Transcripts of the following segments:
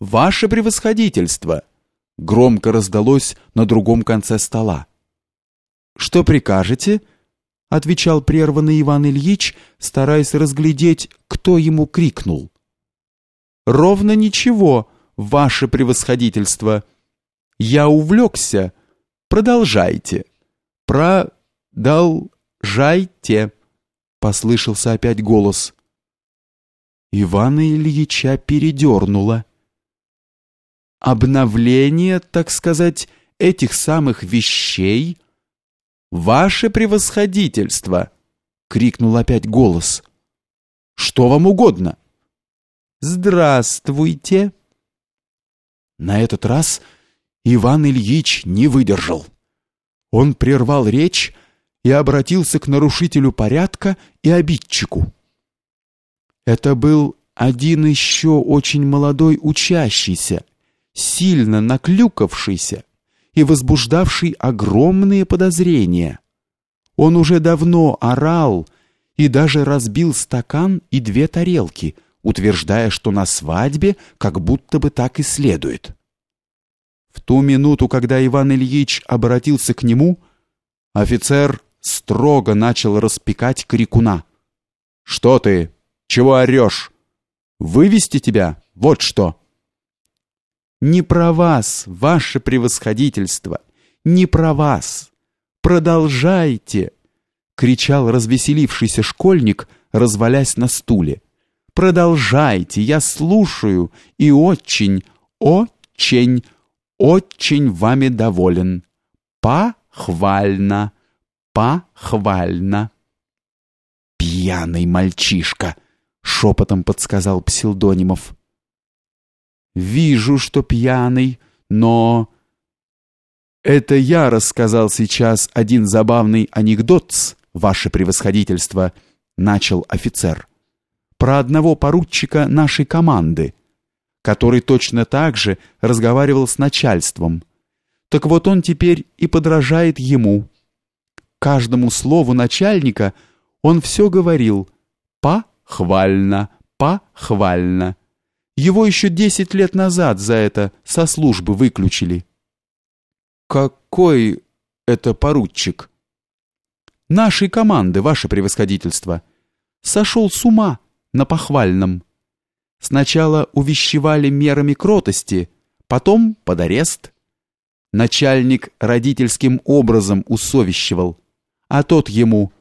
ваше превосходительство!» Громко раздалось на другом конце стола. «Что прикажете?» — отвечал прерванный Иван Ильич, стараясь разглядеть, кто ему крикнул. «Ровно ничего, ваше превосходительство. Я увлекся. Продолжайте. Продолжайте!» — послышался опять голос. Ивана Ильича передернуло. Обновление, так сказать, этих самых вещей — «Ваше превосходительство!» — крикнул опять голос. «Что вам угодно?» «Здравствуйте!» На этот раз Иван Ильич не выдержал. Он прервал речь и обратился к нарушителю порядка и обидчику. Это был один еще очень молодой учащийся, сильно наклюкавшийся, и возбуждавший огромные подозрения. Он уже давно орал и даже разбил стакан и две тарелки, утверждая, что на свадьбе как будто бы так и следует. В ту минуту, когда Иван Ильич обратился к нему, офицер строго начал распекать крикуна. «Что ты? Чего орешь? Вывести тебя? Вот что!» Не про вас, ваше превосходительство, не про вас. Продолжайте, кричал развеселившийся школьник, развалясь на стуле. Продолжайте, я слушаю и очень, очень, очень вами доволен. Похвально, похвально. Пьяный мальчишка, шепотом подсказал Псилдонимов. Вижу, что пьяный, но... Это я рассказал сейчас один забавный анекдот, ваше превосходительство, начал офицер. Про одного поручика нашей команды, который точно так же разговаривал с начальством. Так вот он теперь и подражает ему. Каждому слову начальника он все говорил «похвально, похвально». Его еще десять лет назад за это со службы выключили. Какой это поручик? Нашей команды, ваше превосходительство. Сошел с ума на похвальном. Сначала увещевали мерами кротости, потом под арест. Начальник родительским образом усовещивал, а тот ему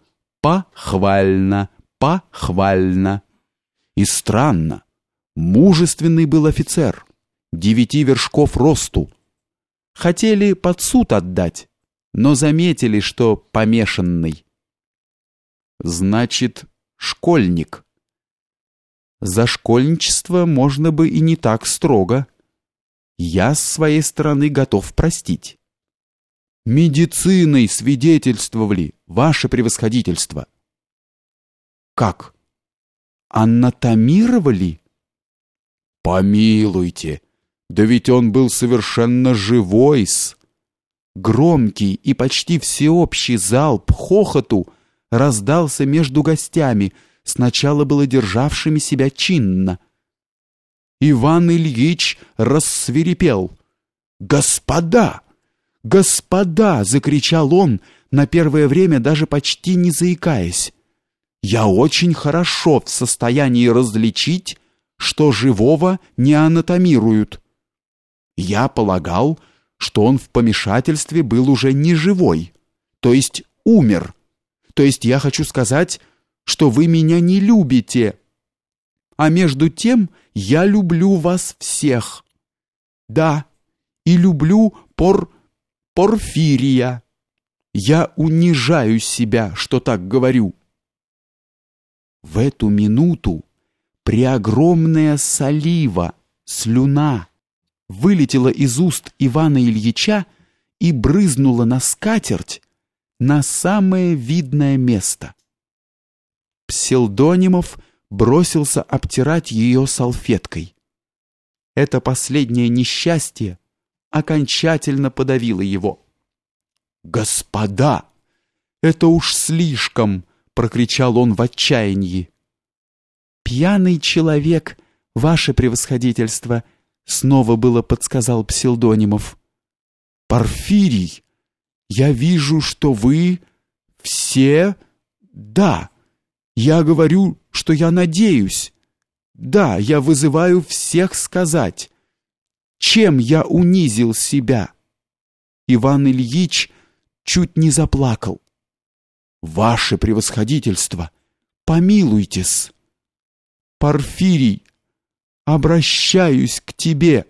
«похвально, похвально». И странно, Мужественный был офицер, девяти вершков росту. Хотели под суд отдать, но заметили, что помешанный. Значит, школьник. За школьничество можно бы и не так строго. Я с своей стороны готов простить. Медициной свидетельствовали, ваше превосходительство. Как? Анатомировали? Помилуйте, да ведь он был совершенно живой-с. Громкий и почти всеобщий залп хохоту раздался между гостями, сначала было державшими себя чинно. Иван Ильич рассверепел. «Господа! Господа!» — закричал он, на первое время даже почти не заикаясь. «Я очень хорошо в состоянии различить, что живого не анатомируют. Я полагал, что он в помешательстве был уже не живой, то есть умер. То есть я хочу сказать, что вы меня не любите. А между тем я люблю вас всех. Да, и люблю пор... Порфирия. Я унижаю себя, что так говорю. В эту минуту преогромная салива, слюна, вылетела из уст Ивана Ильича и брызнула на скатерть на самое видное место. Пселдонимов бросился обтирать ее салфеткой. Это последнее несчастье окончательно подавило его. «Господа, это уж слишком!» — прокричал он в отчаянии. «Пьяный человек, ваше превосходительство», снова было подсказал Псилдонимов. Порфирий, я вижу, что вы все да. Я говорю, что я надеюсь. Да, я вызываю всех сказать, чем я унизил себя. Иван Ильич чуть не заплакал. Ваше превосходительство, помилуйтесь. Порфирий, обращаюсь к тебе.